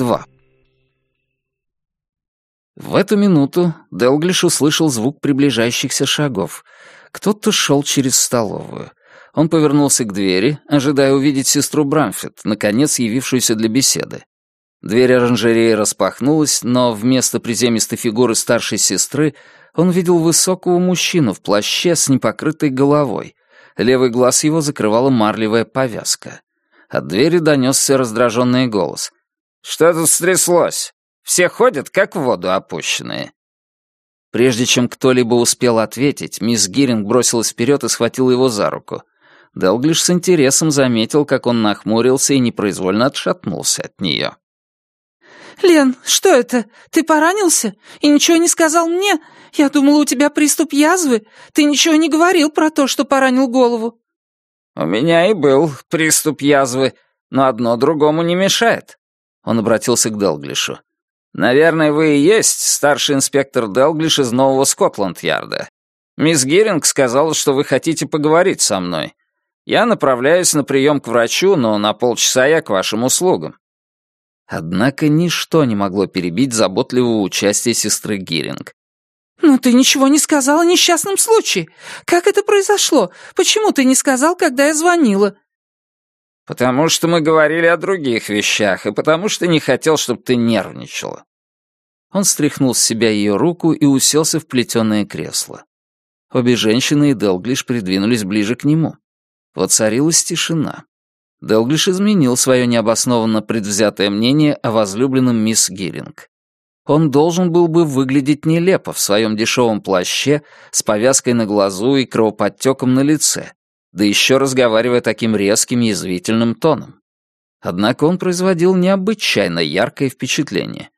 2. В эту минуту Делглиш услышал звук приближающихся шагов. Кто-то шел через столовую. Он повернулся к двери, ожидая увидеть сестру Брамфет, наконец явившуюся для беседы. Дверь оранжереи распахнулась, но вместо приземистой фигуры старшей сестры он видел высокого мужчину в плаще с непокрытой головой. Левый глаз его закрывала марлевая повязка. От двери донесся раздраженный голос. «Что тут стряслось? Все ходят, как в воду опущенные». Прежде чем кто-либо успел ответить, мисс Гиринг бросилась вперед и схватила его за руку. Делглиш с интересом заметил, как он нахмурился и непроизвольно отшатнулся от нее. «Лен, что это? Ты поранился? И ничего не сказал мне? Я думала, у тебя приступ язвы. Ты ничего не говорил про то, что поранил голову». «У меня и был приступ язвы, но одно другому не мешает». Он обратился к Делглишу. «Наверное, вы и есть старший инспектор Делглиш из Нового Скотланд-Ярда. Мисс Гиринг сказала, что вы хотите поговорить со мной. Я направляюсь на прием к врачу, но на полчаса я к вашим услугам». Однако ничто не могло перебить заботливого участия сестры Гиринг. «Но ты ничего не сказал о несчастном случае. Как это произошло? Почему ты не сказал, когда я звонила?» «Потому что мы говорили о других вещах, и потому что не хотел, чтобы ты нервничала». Он стряхнул с себя ее руку и уселся в плетеное кресло. Обе женщины и Делглиш придвинулись ближе к нему. Воцарилась тишина. Делглиш изменил свое необоснованно предвзятое мнение о возлюбленном мисс Гиринг. Он должен был бы выглядеть нелепо в своем дешевом плаще с повязкой на глазу и кровоподтеком на лице, да еще разговаривая таким резким язвительным тоном. Однако он производил необычайно яркое впечатление.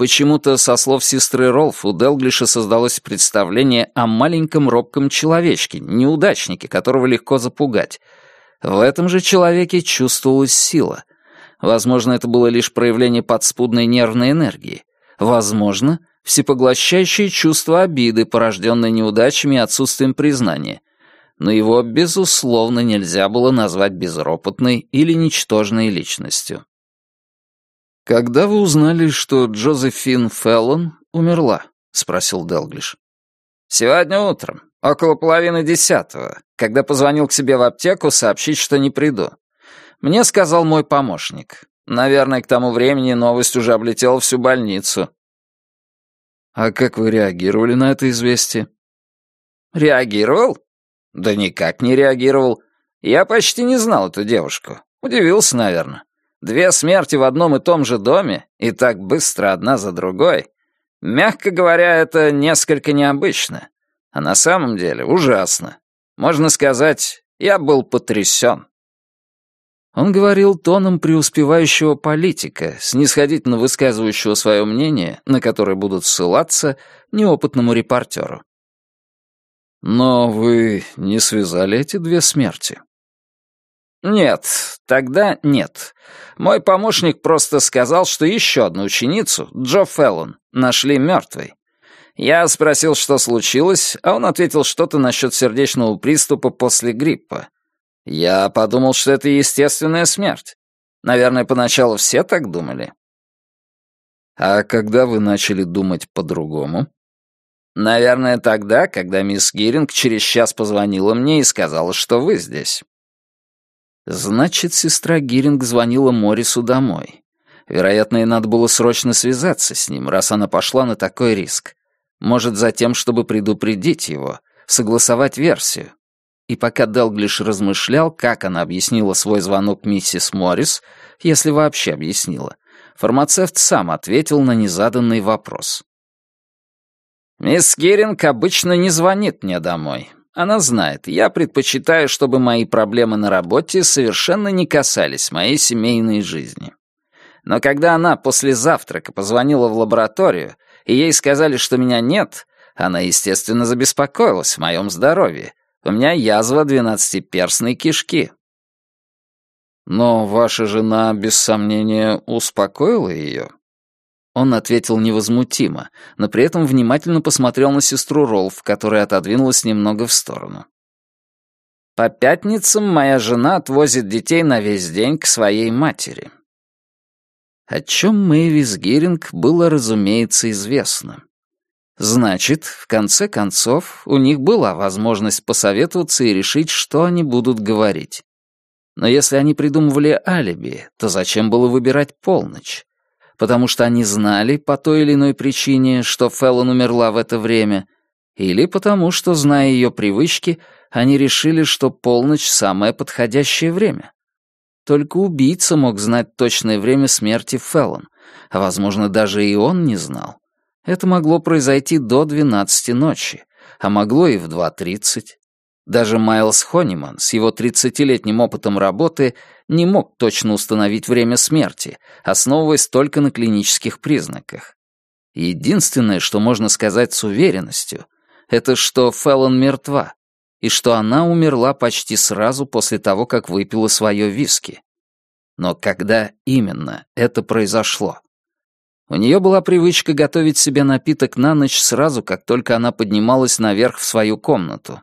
Почему-то, со слов сестры Ролф, у Делглиша создалось представление о маленьком робком человечке, неудачнике, которого легко запугать. В этом же человеке чувствовалась сила. Возможно, это было лишь проявление подспудной нервной энергии. Возможно, всепоглощающее чувство обиды, порожденное неудачами и отсутствием признания. Но его, безусловно, нельзя было назвать безропотной или ничтожной личностью. «Когда вы узнали, что Джозефин Феллон умерла?» — спросил Делглиш. «Сегодня утром, около половины десятого, когда позвонил к себе в аптеку сообщить, что не приду. Мне сказал мой помощник. Наверное, к тому времени новость уже облетела всю больницу». «А как вы реагировали на это известие?» «Реагировал? Да никак не реагировал. Я почти не знал эту девушку. Удивился, наверное. Две смерти в одном и том же доме, и так быстро одна за другой. Мягко говоря, это несколько необычно. А на самом деле ужасно. Можно сказать, я был потрясен. Он говорил тоном преуспевающего политика, снисходительно высказывающего свое мнение, на которое будут ссылаться неопытному репортеру. «Но вы не связали эти две смерти?» «Нет, тогда нет. Мой помощник просто сказал, что еще одну ученицу, Джо Феллон, нашли мертвой. Я спросил, что случилось, а он ответил что-то насчет сердечного приступа после гриппа. Я подумал, что это естественная смерть. Наверное, поначалу все так думали. А когда вы начали думать по-другому? Наверное, тогда, когда мисс Гиринг через час позвонила мне и сказала, что вы здесь. Значит, сестра Гиринг звонила Морису домой. Вероятно, ей надо было срочно связаться с ним, раз она пошла на такой риск. Может, за тем, чтобы предупредить его, согласовать версию. И пока Делглиш размышлял, как она объяснила свой звонок миссис Моррис, если вообще объяснила, фармацевт сам ответил на незаданный вопрос. «Мисс Гиринг обычно не звонит мне домой. Она знает, я предпочитаю, чтобы мои проблемы на работе совершенно не касались моей семейной жизни. Но когда она после завтрака позвонила в лабораторию, и ей сказали, что меня нет, она, естественно, забеспокоилась о моем здоровье. У меня язва двенадцатиперстной кишки. Но ваша жена, без сомнения, успокоила ее? Он ответил невозмутимо, но при этом внимательно посмотрел на сестру Ролф, которая отодвинулась немного в сторону. «По пятницам моя жена отвозит детей на весь день к своей матери». О чем Мэйвис Гиринг было, разумеется, известно. Значит, в конце концов, у них была возможность посоветоваться и решить, что они будут говорить. Но если они придумывали алиби, то зачем было выбирать полночь? Потому что они знали по той или иной причине, что Феллон умерла в это время, или потому что, зная ее привычки, они решили, что полночь — самое подходящее время. Только убийца мог знать точное время смерти Феллон, а, возможно, даже и он не знал. Это могло произойти до двенадцати ночи, а могло и в два тридцать. Даже Майлз Хониман с его тридцатилетним опытом работы не мог точно установить время смерти, основываясь только на клинических признаках. Единственное, что можно сказать с уверенностью, это что Феллон мертва, и что она умерла почти сразу после того, как выпила свое виски. Но когда именно это произошло? У нее была привычка готовить себе напиток на ночь сразу, как только она поднималась наверх в свою комнату.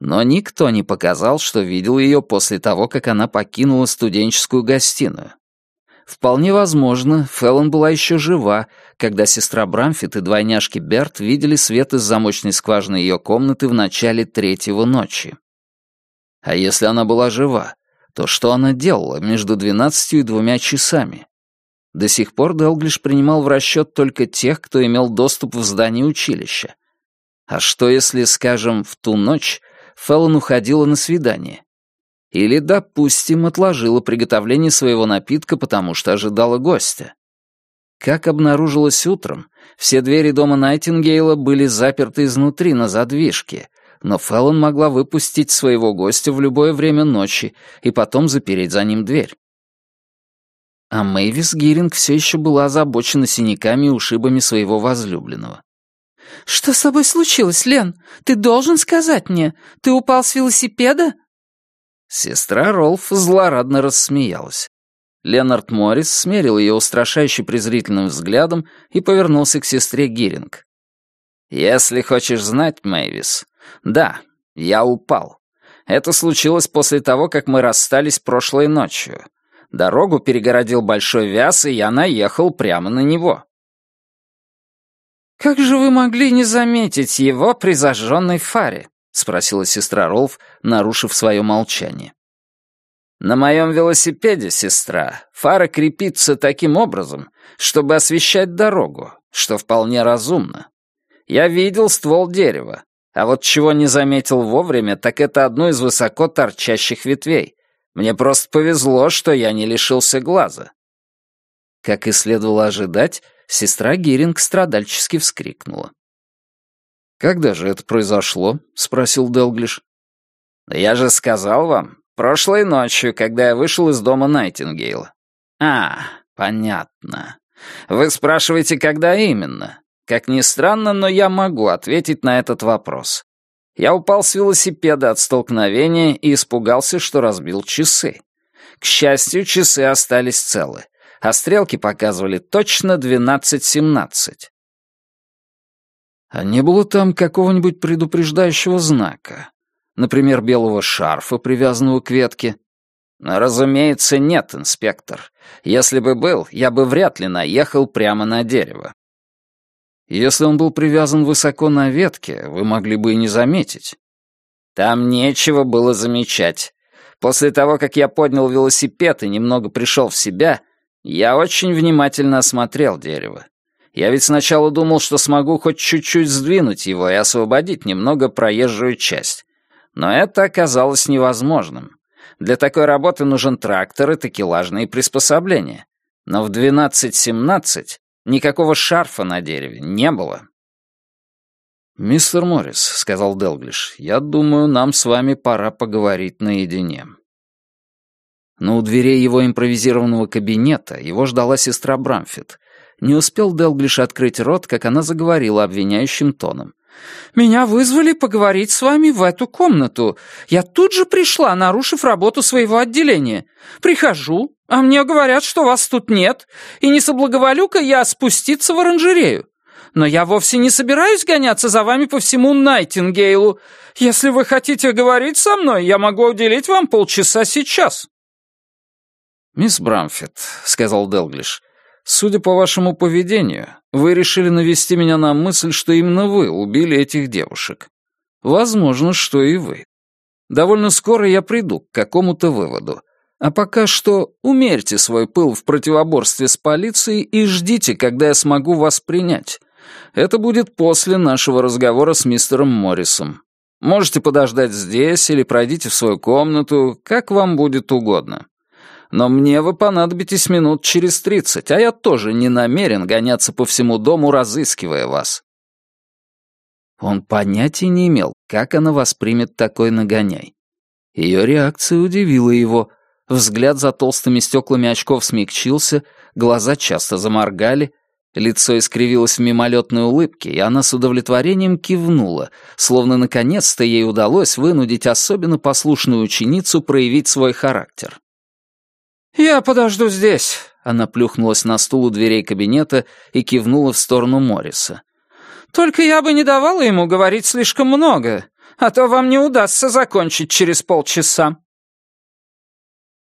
Но никто не показал, что видел ее после того, как она покинула студенческую гостиную. Вполне возможно, Феллон была еще жива, когда сестра Брамфит и двойняшки Берт видели свет из замочной скважины ее комнаты в начале третьего ночи. А если она была жива, то что она делала между двенадцатью и двумя часами? До сих пор Делглиш принимал в расчет только тех, кто имел доступ в здание училища. А что если, скажем, в ту ночь Феллон уходила на свидание? Или, допустим, отложила приготовление своего напитка, потому что ожидала гостя. Как обнаружилось утром, все двери дома Найтингейла были заперты изнутри на задвижке, но Феллон могла выпустить своего гостя в любое время ночи и потом запереть за ним дверь. А Мэйвис Гиринг все еще была озабочена синяками и ушибами своего возлюбленного. «Что с тобой случилось, Лен? Ты должен сказать мне. Ты упал с велосипеда?» Сестра Ролф злорадно рассмеялась. Ленард Моррис смерил ее устрашающе презрительным взглядом и повернулся к сестре Гиринг. «Если хочешь знать, Мэйвис, да, я упал. Это случилось после того, как мы расстались прошлой ночью. Дорогу перегородил большой вяз, и я наехал прямо на него». «Как же вы могли не заметить его при зажженной фаре?» — спросила сестра Ролф, нарушив свое молчание. «На моем велосипеде, сестра, фара крепится таким образом, чтобы освещать дорогу, что вполне разумно. Я видел ствол дерева, а вот чего не заметил вовремя, так это одну из высоко торчащих ветвей. Мне просто повезло, что я не лишился глаза». Как и следовало ожидать, сестра Гиринг страдальчески вскрикнула. «Когда же это произошло?» — спросил Делглиш. «Я же сказал вам, прошлой ночью, когда я вышел из дома Найтингейла». «А, понятно. Вы спрашиваете, когда именно? Как ни странно, но я могу ответить на этот вопрос. Я упал с велосипеда от столкновения и испугался, что разбил часы. К счастью, часы остались целы, а стрелки показывали точно 12.17. А не было там какого-нибудь предупреждающего знака? Например, белого шарфа, привязанного к ветке? Разумеется, нет, инспектор. Если бы был, я бы вряд ли наехал прямо на дерево. Если он был привязан высоко на ветке, вы могли бы и не заметить. Там нечего было замечать. После того, как я поднял велосипед и немного пришел в себя, я очень внимательно осмотрел дерево. Я ведь сначала думал, что смогу хоть чуть-чуть сдвинуть его и освободить немного проезжую часть. Но это оказалось невозможным. Для такой работы нужен трактор и такелажные приспособления. Но в 12.17 никакого шарфа на дереве не было. «Мистер Моррис», — сказал Делглиш, — «я думаю, нам с вами пора поговорить наедине». Но у дверей его импровизированного кабинета его ждала сестра Брамфит, не успел Делглиш открыть рот, как она заговорила обвиняющим тоном. «Меня вызвали поговорить с вами в эту комнату. Я тут же пришла, нарушив работу своего отделения. Прихожу, а мне говорят, что вас тут нет, и не соблаговолю-ка я спуститься в оранжерею. Но я вовсе не собираюсь гоняться за вами по всему Найтингейлу. Если вы хотите говорить со мной, я могу уделить вам полчаса сейчас». «Мисс Брамфит», — сказал Делглиш, Судя по вашему поведению, вы решили навести меня на мысль, что именно вы убили этих девушек. Возможно, что и вы. Довольно скоро я приду к какому-то выводу. А пока что умерьте свой пыл в противоборстве с полицией и ждите, когда я смогу вас принять. Это будет после нашего разговора с мистером Моррисом. Можете подождать здесь или пройдите в свою комнату, как вам будет угодно но мне вы понадобитесь минут через тридцать, а я тоже не намерен гоняться по всему дому, разыскивая вас». Он понятия не имел, как она воспримет такой нагоняй. Ее реакция удивила его. Взгляд за толстыми стеклами очков смягчился, глаза часто заморгали, лицо искривилось в мимолетной улыбке, и она с удовлетворением кивнула, словно наконец-то ей удалось вынудить особенно послушную ученицу проявить свой характер. «Я подожду здесь», — она плюхнулась на стул у дверей кабинета и кивнула в сторону Морриса. «Только я бы не давала ему говорить слишком много, а то вам не удастся закончить через полчаса».